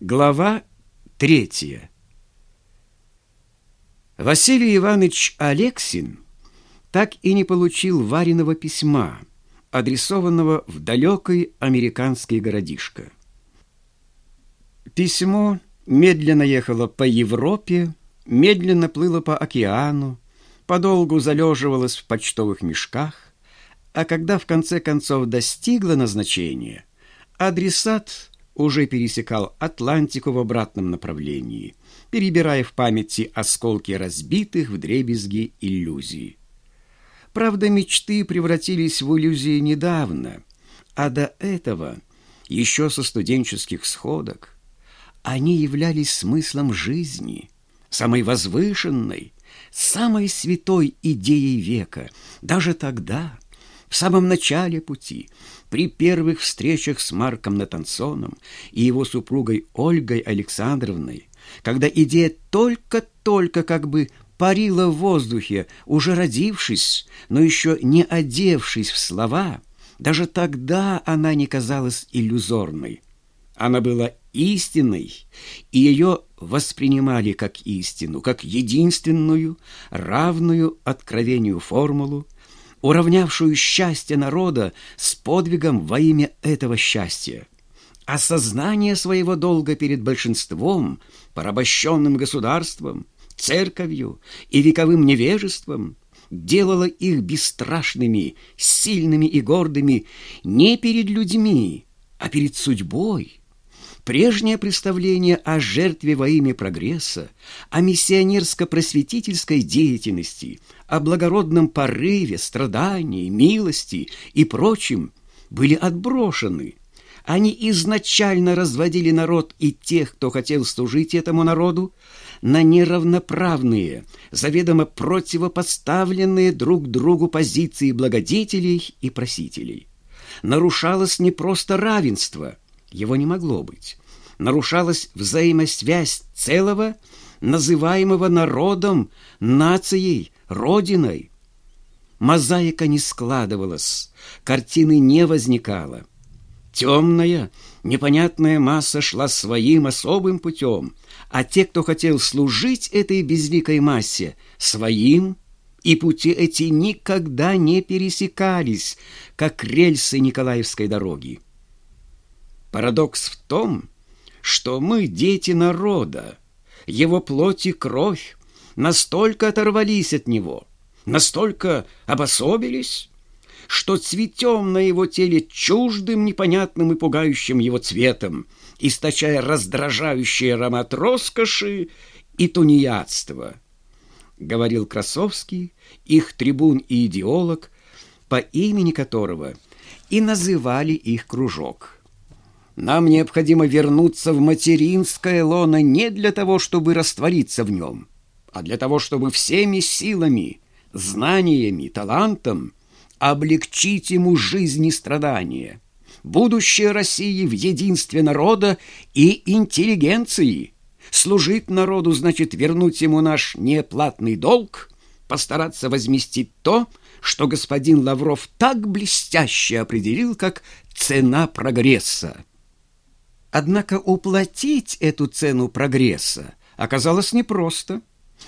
Глава третья. Василий Иванович Алексин так и не получил Вариного письма, адресованного в далекий американский городишко. Письмо медленно ехало по Европе, медленно плыло по океану, подолгу залеживалось в почтовых мешках, а когда в конце концов достигло назначения, адресат уже пересекал Атлантику в обратном направлении, перебирая в памяти осколки разбитых в дребезги иллюзий. Правда, мечты превратились в иллюзии недавно, а до этого, еще со студенческих сходок, они являлись смыслом жизни, самой возвышенной, самой святой идеей века, даже тогда, в самом начале пути, при первых встречах с Марком Натансоном и его супругой Ольгой Александровной, когда идея только-только как бы парила в воздухе, уже родившись, но еще не одевшись в слова, даже тогда она не казалась иллюзорной. Она была истинной, и ее воспринимали как истину, как единственную, равную откровению формулу, уравнявшую счастье народа с подвигом во имя этого счастья. Осознание своего долга перед большинством, порабощенным государством, церковью и вековым невежеством делало их бесстрашными, сильными и гордыми не перед людьми, а перед судьбой. Прежнее представление о жертве во имя прогресса, о миссионерско-просветительской деятельности, о благородном порыве, страдании, милости и прочем были отброшены. Они изначально разводили народ и тех, кто хотел служить этому народу, на неравноправные, заведомо противопоставленные друг другу позиции благодетелей и просителей. Нарушалось не просто равенство, его не могло быть нарушалась взаимосвязь целого, называемого народом, нацией, родиной. Мозаика не складывалась, картины не возникало. Темная, непонятная масса шла своим особым путем, а те, кто хотел служить этой безликой массе, своим, и пути эти никогда не пересекались, как рельсы Николаевской дороги. Парадокс в том, что мы дети народа, его плоть и кровь настолько оторвались от него, настолько обособились, что цветем на его теле чуждым, непонятным и пугающим его цветом, источая раздражающий аромат роскоши и тунеядства, говорил Красовский, их трибун и идеолог, по имени которого и называли их кружок. Нам необходимо вернуться в материнское лоно не для того, чтобы раствориться в нем, а для того, чтобы всеми силами, знаниями, талантом облегчить ему жизнь и страдания. Будущее России в единстве народа и интеллигенции. Служить народу значит вернуть ему наш неплатный долг, постараться возместить то, что господин Лавров так блестяще определил, как цена прогресса. Однако уплатить эту цену прогресса оказалось непросто.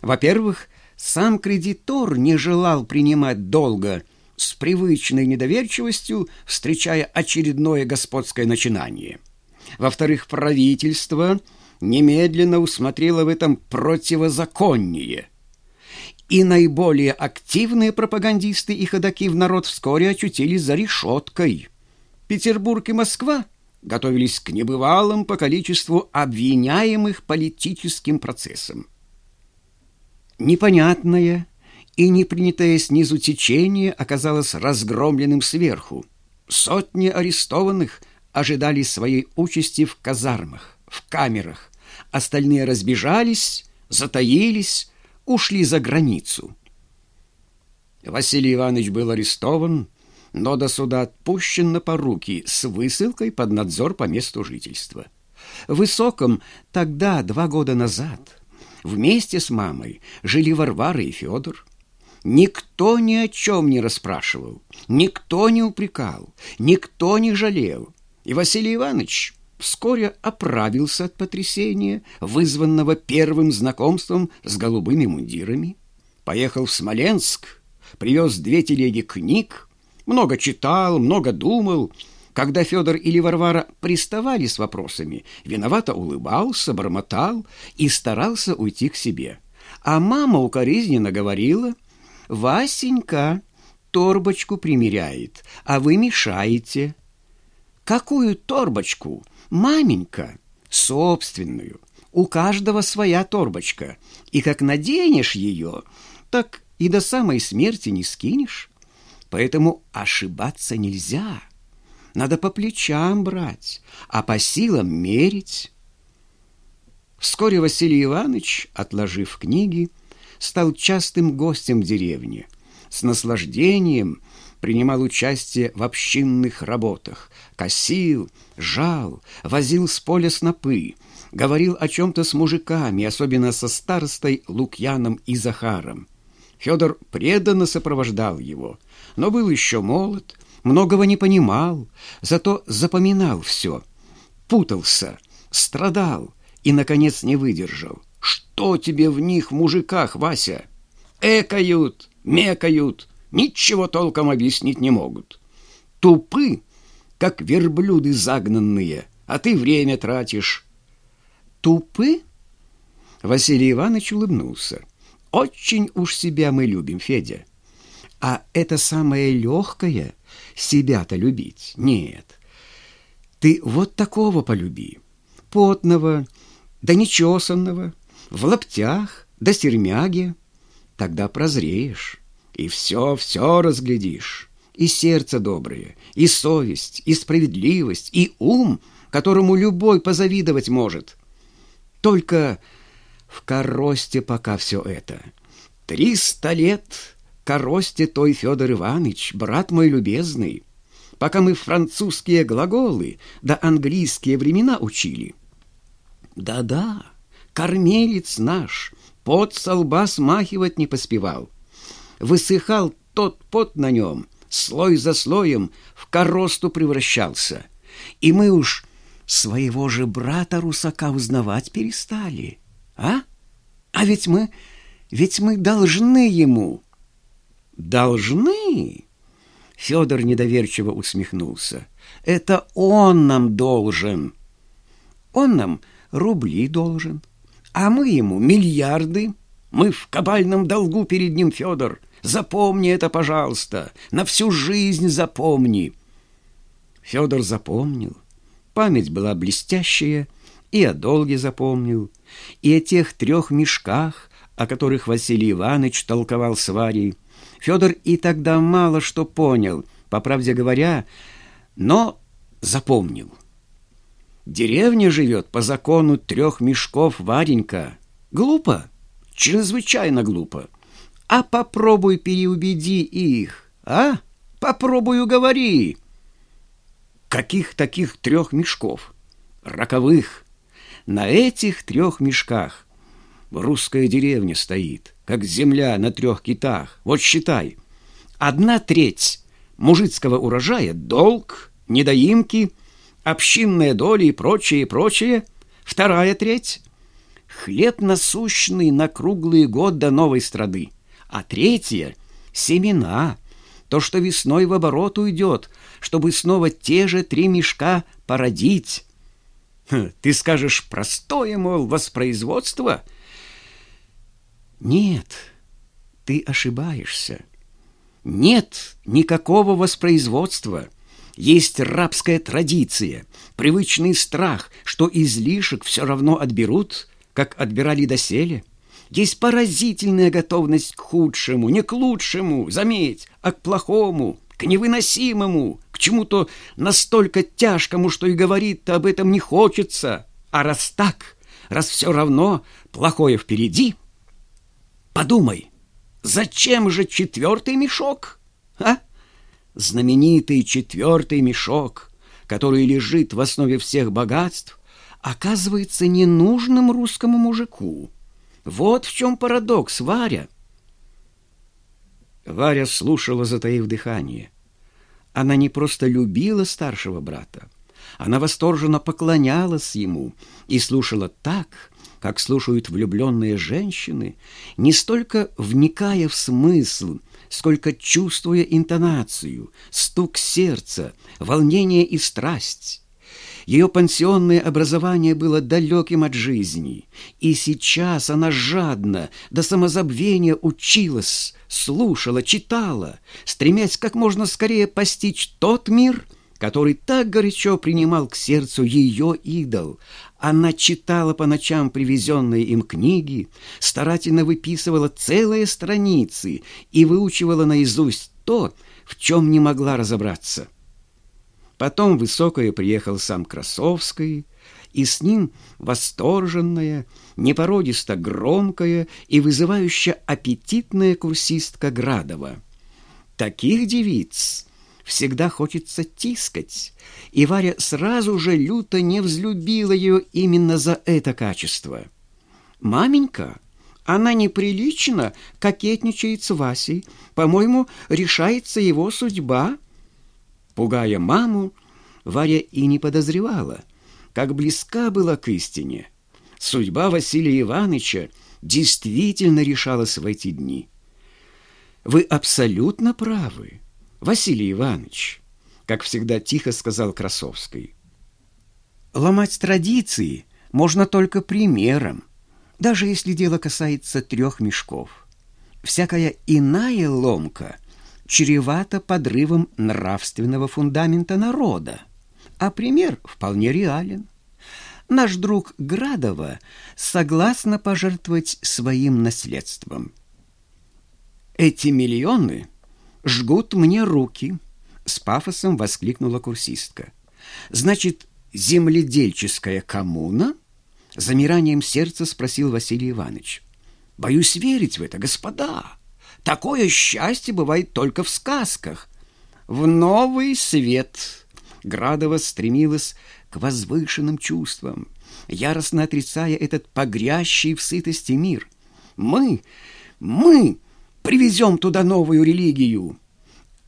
Во-первых, сам кредитор не желал принимать долго с привычной недоверчивостью, встречая очередное господское начинание. Во-вторых, правительство немедленно усмотрело в этом противозаконие. И наиболее активные пропагандисты и ходаки в народ вскоре очутились за решеткой. Петербург и Москва – готовились к небывалым по количеству обвиняемых политическим процессам. Непонятное и не принятое снизу течение оказалось разгромленным сверху. Сотни арестованных ожидали своей участи в казармах, в камерах. Остальные разбежались, затаились, ушли за границу. Василий Иванович был арестован, но до суда отпущен на поруки с высылкой под надзор по месту жительства. В Высоком тогда, два года назад, вместе с мамой жили Варвара и Федор. Никто ни о чем не расспрашивал, никто не упрекал, никто не жалел. И Василий Иванович вскоре оправился от потрясения, вызванного первым знакомством с голубыми мундирами. Поехал в Смоленск, привез две телеги книг, много читал, много думал. Когда Федор или Варвара приставали с вопросами, виновато улыбался, бормотал и старался уйти к себе. А мама укоризненно говорила, «Васенька торбочку примеряет, а вы мешаете». «Какую торбочку?» «Маменька, собственную. У каждого своя торбочка, и как наденешь ее, так и до самой смерти не скинешь. Поэтому ошибаться нельзя. Надо по плечам брать, а по силам мерить». Вскоре Василий Иванович, отложив книги, стал частым гостем в деревне. С наслаждением принимал участие в общинных работах, косил, жал, возил с поля снопы, говорил о чем-то с мужиками, особенно со старостой Лукьяном и Захаром. Федор преданно сопровождал его, но был еще молод, многого не понимал, зато запоминал все, путался, страдал и, наконец, не выдержал. «Что тебе в них, мужиках, Вася? Экают, мекают, ничего толком объяснить не могут. Тупы, как верблюды загнанные, а ты время тратишь». «Тупы?» Василий Иванович улыбнулся. «Очень уж себя мы любим, Федя. А это самое легкое — себя-то любить. Нет. Ты вот такого полюби. Потного, да нечесанного, в лаптях, да сермяге. Тогда прозреешь, и все-все разглядишь. И сердце доброе, и совесть, и справедливость, и ум, которому любой позавидовать может. Только в коросте пока все это. Триста лет коросте той Федор Иванович, брат мой любезный, пока мы французские глаголы да английские времена учили. Да-да, кормилец наш, пот со лба смахивать не поспевал. Высыхал тот пот на нем, слой за слоем в коросту превращался. И мы уж своего же брата Русака узнавать перестали. А? А ведь мы, ведь мы должны ему. Должны? Федор недоверчиво усмехнулся. Это он нам должен. Он нам рубли должен, а мы ему миллиарды. Мы в кабальном долгу перед ним, Федор. Запомни это, пожалуйста, на всю жизнь запомни. Федор запомнил. Память была блестящая, и о долге запомнил, и о тех трех мешках, о которых Василий Иванович толковал с Варей. Федор и тогда мало что понял, по правде говоря, но запомнил. Деревня живет по закону трех мешков, Варенька. Глупо, чрезвычайно глупо. А попробуй переубеди их, а? Попробуй уговори. Каких таких трех мешков? Роковых. На этих трех мешках русская деревня стоит, как земля на трех китах. Вот считай. Одна треть мужицкого урожая — долг, недоимки — общинная доля и прочее, прочее. Вторая треть — хлеб насущный на круглый год до новой страды. А третья — семена, то, что весной в оборот уйдет, чтобы снова те же три мешка породить. Хм, ты скажешь, простое, мол, воспроизводство? Нет, ты ошибаешься. Нет никакого воспроизводства — есть рабская традиция, привычный страх, что излишек все равно отберут, как отбирали доселе. Есть поразительная готовность к худшему, не к лучшему, заметь, а к плохому, к невыносимому, к чему-то настолько тяжкому, что и говорить-то об этом не хочется. А раз так, раз все равно плохое впереди, подумай, зачем же четвертый мешок, а? знаменитый четвертый мешок, который лежит в основе всех богатств, оказывается ненужным русскому мужику. Вот в чем парадокс, Варя. Варя слушала, затаив дыхание. Она не просто любила старшего брата, Она восторженно поклонялась ему и слушала так, как слушают влюбленные женщины, не столько вникая в смысл, сколько чувствуя интонацию, стук сердца, волнение и страсть. Ее пансионное образование было далеким от жизни, и сейчас она жадно, до самозабвения училась, слушала, читала, стремясь как можно скорее постичь тот мир, который так горячо принимал к сердцу ее идол. Она читала по ночам привезенные им книги, старательно выписывала целые страницы и выучивала наизусть то, в чем не могла разобраться. Потом Высокое приехал сам Красовский, и с ним восторженная, непородисто громкая и вызывающая аппетитная курсистка Градова. Таких девиц всегда хочется тискать, и Варя сразу же люто не взлюбила ее именно за это качество. «Маменька, она неприлично кокетничает с Васей, по-моему, решается его судьба». Пугая маму, Варя и не подозревала, как близка была к истине. Судьба Василия Ивановича действительно решалась в эти дни. «Вы абсолютно правы, Василий Иванович», как всегда тихо сказал Красовский. «Ломать традиции можно только примером, даже если дело касается трех мешков. Всякая иная ломка – чревато подрывом нравственного фундамента народа. А пример вполне реален. Наш друг Градова согласна пожертвовать своим наследством. «Эти миллионы жгут мне руки», — с пафосом воскликнула курсистка. «Значит, земледельческая коммуна?» Замиранием сердца спросил Василий Иванович. «Боюсь верить в это, господа!» Такое счастье бывает только в сказках. В новый свет Градова стремилась к возвышенным чувствам, яростно отрицая этот погрящий в сытости мир. Мы, мы привезем туда новую религию.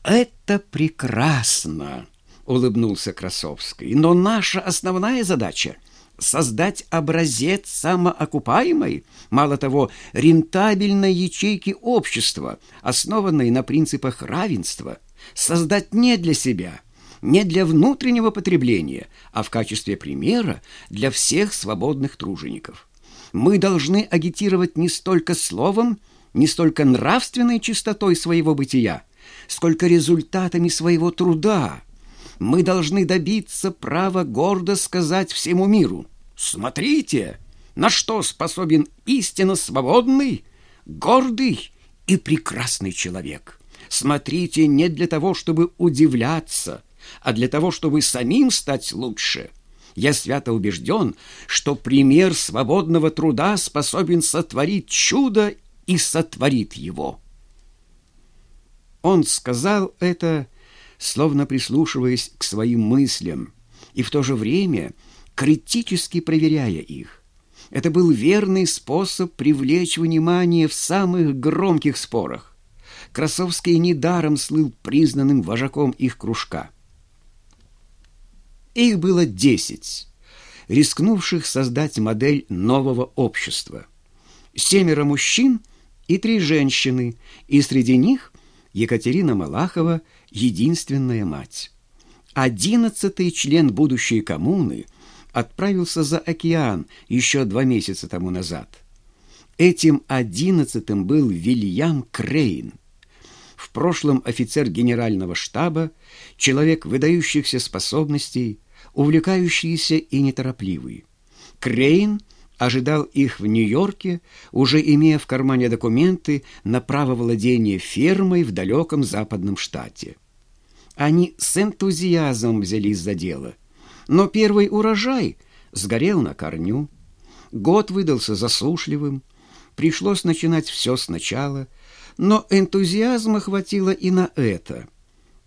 Это прекрасно, улыбнулся Красовский. Но наша основная задача — создать образец самоокупаемой, мало того, рентабельной ячейки общества, основанной на принципах равенства, создать не для себя, не для внутреннего потребления, а в качестве примера для всех свободных тружеников. Мы должны агитировать не столько словом, не столько нравственной чистотой своего бытия, сколько результатами своего труда, мы должны добиться права гордо сказать всему миру «Смотрите, на что способен истинно свободный, гордый и прекрасный человек. Смотрите не для того, чтобы удивляться, а для того, чтобы самим стать лучше». Я свято убежден, что пример свободного труда способен сотворить чудо и сотворит его. Он сказал это словно прислушиваясь к своим мыслям, и в то же время критически проверяя их. Это был верный способ привлечь внимание в самых громких спорах. Красовский недаром слыл признанным вожаком их кружка. Их было десять, рискнувших создать модель нового общества. Семеро мужчин и три женщины, и среди них Екатерина Малахова – единственная мать. Одиннадцатый член будущей коммуны отправился за океан еще два месяца тому назад. Этим одиннадцатым был Вильям Крейн. В прошлом офицер генерального штаба, человек выдающихся способностей, увлекающийся и неторопливый. Крейн ожидал их в Нью-Йорке, уже имея в кармане документы на право владения фермой в далеком западном штате. Они с энтузиазмом взялись за дело. Но первый урожай сгорел на корню. Год выдался засушливым. Пришлось начинать все сначала. Но энтузиазма хватило и на это.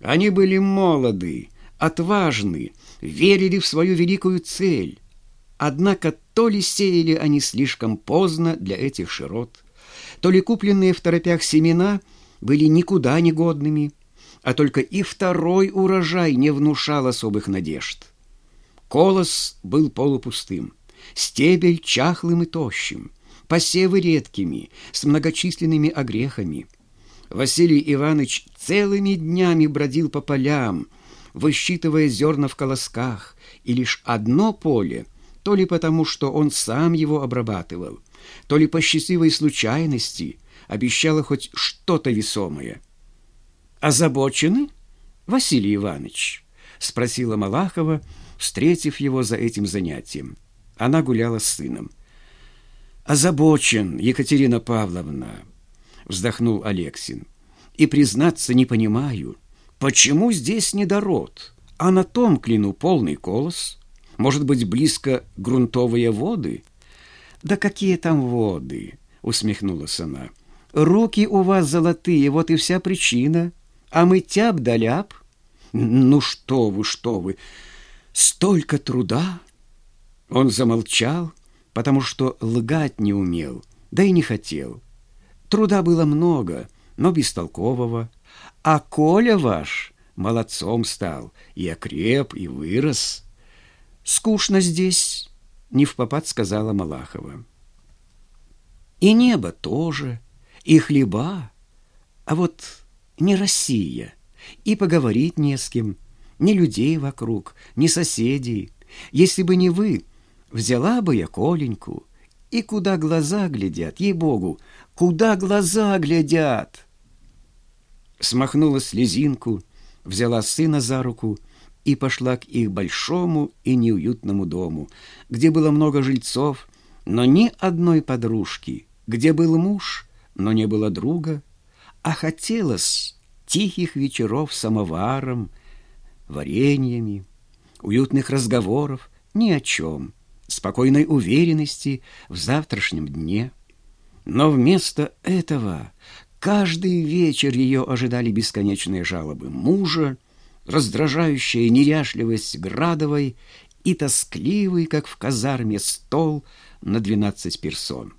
Они были молоды, отважны, верили в свою великую цель. Однако то ли сеяли они слишком поздно для этих широт, то ли купленные в торопях семена были никуда не годными – а только и второй урожай не внушал особых надежд. Колос был полупустым, стебель чахлым и тощим, посевы редкими, с многочисленными огрехами. Василий Иванович целыми днями бродил по полям, высчитывая зерна в колосках, и лишь одно поле, то ли потому, что он сам его обрабатывал, то ли по счастливой случайности, обещало хоть что-то весомое. «Озабочены, Василий Иванович?» — спросила Малахова, встретив его за этим занятием. Она гуляла с сыном. «Озабочен, Екатерина Павловна», — вздохнул Алексин. «И, признаться, не понимаю, почему здесь недород, а на том, кляну, полный колос? Может быть, близко грунтовые воды?» «Да какие там воды?» — усмехнулась она. «Руки у вас золотые, вот и вся причина. А мы тяп да ляп». «Ну что вы, что вы! Столько труда!» Он замолчал, потому что лгать не умел, да и не хотел. Труда было много, но бестолкового. А Коля ваш молодцом стал, и окреп, и вырос. «Скучно здесь», — не в попад сказала Малахова. «И небо тоже, и хлеба, а вот не Россия, и поговорить не с кем, ни людей вокруг, ни соседей. Если бы не вы, Взяла бы я Коленьку, и куда глаза глядят, ей-богу, куда глаза глядят!» Смахнула слезинку, взяла сына за руку и пошла к их большому и неуютному дому, где было много жильцов, но ни одной подружки, где был муж, но не было друга, а хотелось тихих вечеров самоваром, вареньями, уютных разговоров ни о чем — спокойной уверенности в завтрашнем дне. Но вместо этого каждый вечер ее ожидали бесконечные жалобы мужа, раздражающая неряшливость Градовой и тоскливый, как в казарме, стол на двенадцать персон.